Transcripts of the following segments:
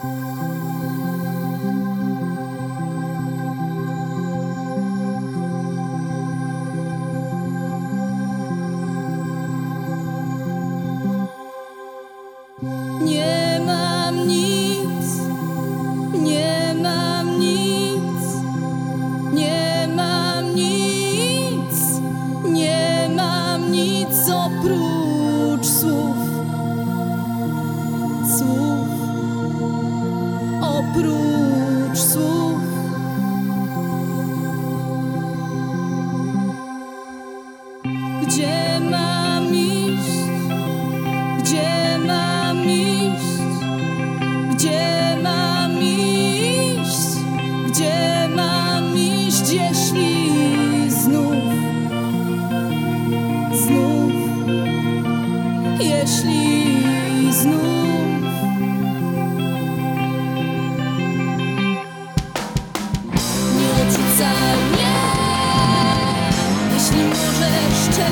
Nie mam nic, nie mam nic, nie mam nic, nie mam nic oprócz oprócz słów. Gdzie mam iść? Gdzie mam iść? Gdzie mam iść? Gdzie mam iść, jeśli znów, znów, jeśli znów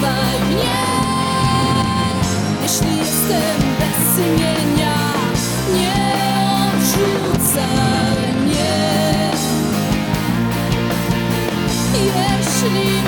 nazywaj jeśli jestem bez imienia. Nie odrzucaj mnie, jeśli